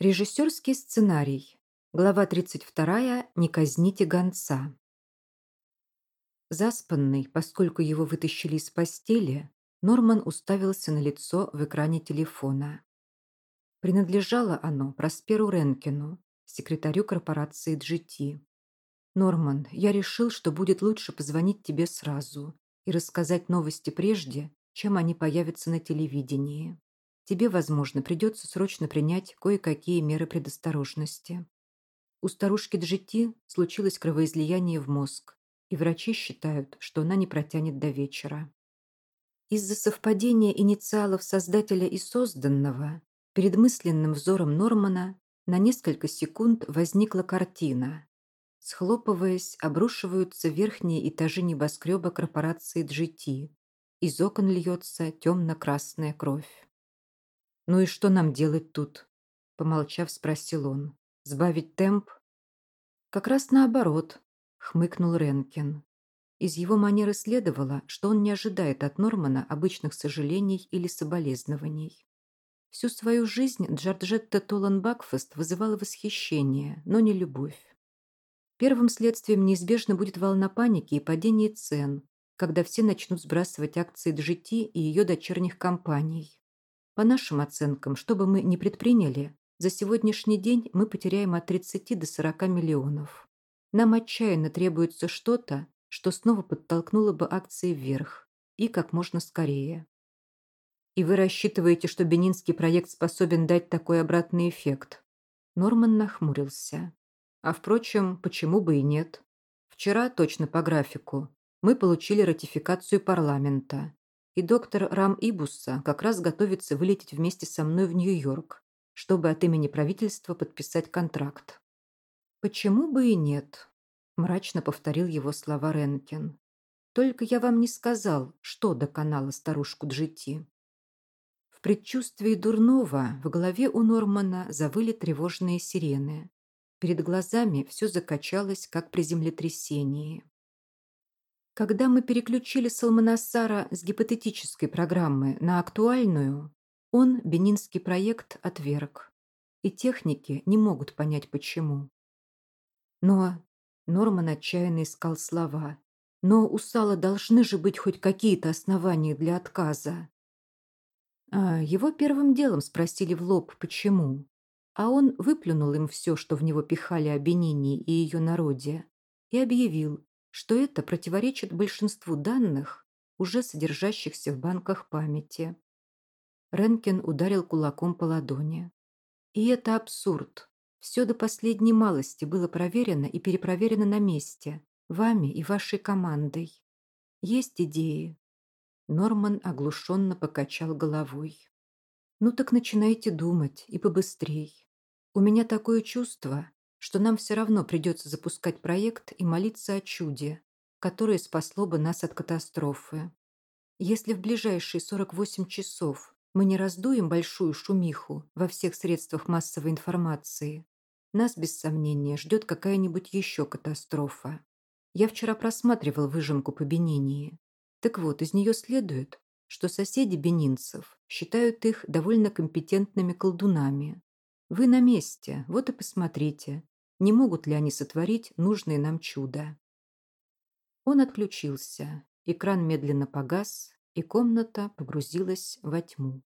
Режиссерский сценарий. Глава 32. Не казните гонца. Заспанный, поскольку его вытащили из постели, Норман уставился на лицо в экране телефона. Принадлежало оно Просперу Ренкину, секретарю корпорации GT. «Норман, я решил, что будет лучше позвонить тебе сразу и рассказать новости прежде, чем они появятся на телевидении тебе, возможно, придется срочно принять кое-какие меры предосторожности. У старушки Джити случилось кровоизлияние в мозг, и врачи считают, что она не протянет до вечера. Из-за совпадения инициалов создателя и созданного перед мысленным взором Нормана на несколько секунд возникла картина. Схлопываясь, обрушиваются верхние этажи небоскреба корпорации GT. Из окон льется темно-красная кровь. «Ну и что нам делать тут?» Помолчав, спросил он. «Сбавить темп?» «Как раз наоборот», — хмыкнул Ренкин. Из его манеры следовало, что он не ожидает от Нормана обычных сожалений или соболезнований. Всю свою жизнь Джорджетта Толан Бакфест вызывала восхищение, но не любовь. Первым следствием неизбежно будет волна паники и падение цен, когда все начнут сбрасывать акции GT и ее дочерних компаний. По нашим оценкам, что бы мы ни предприняли, за сегодняшний день мы потеряем от 30 до 40 миллионов. Нам отчаянно требуется что-то, что снова подтолкнуло бы акции вверх. И как можно скорее. И вы рассчитываете, что бенинский проект способен дать такой обратный эффект? Норман нахмурился. А впрочем, почему бы и нет? Вчера, точно по графику, мы получили ратификацию парламента и доктор Рам Ибусса как раз готовится вылететь вместе со мной в Нью-Йорк, чтобы от имени правительства подписать контракт. «Почему бы и нет?» – мрачно повторил его слова Ренкин. «Только я вам не сказал, что доконало старушку Джити». В предчувствии дурного в голове у Нормана завыли тревожные сирены. Перед глазами все закачалось, как при землетрясении. Когда мы переключили Салманасара с гипотетической программы на актуальную, он бенинский проект отверг. И техники не могут понять, почему. Но Норман отчаянно искал слова. Но у Сала должны же быть хоть какие-то основания для отказа. А его первым делом спросили в лоб, почему. А он выплюнул им все, что в него пихали о Бенине и ее народе, и объявил, что это противоречит большинству данных, уже содержащихся в банках памяти. Ренкин ударил кулаком по ладони. И это абсурд. Все до последней малости было проверено и перепроверено на месте, вами и вашей командой. Есть идеи. Норман оглушенно покачал головой. Ну так начинайте думать и побыстрей. У меня такое чувство, что нам все равно придется запускать проект и молиться о чуде, которое спасло бы нас от катастрофы. Если в ближайшие 48 часов мы не раздуем большую шумиху во всех средствах массовой информации, нас, без сомнения, ждет какая-нибудь еще катастрофа. Я вчера просматривал выжимку по Бенинии. Так вот, из нее следует, что соседи бенинцев считают их довольно компетентными колдунами, вы на месте, вот и посмотрите, не могут ли они сотворить нужное нам чудо. Он отключился, экран медленно погас, и комната погрузилась во тьму.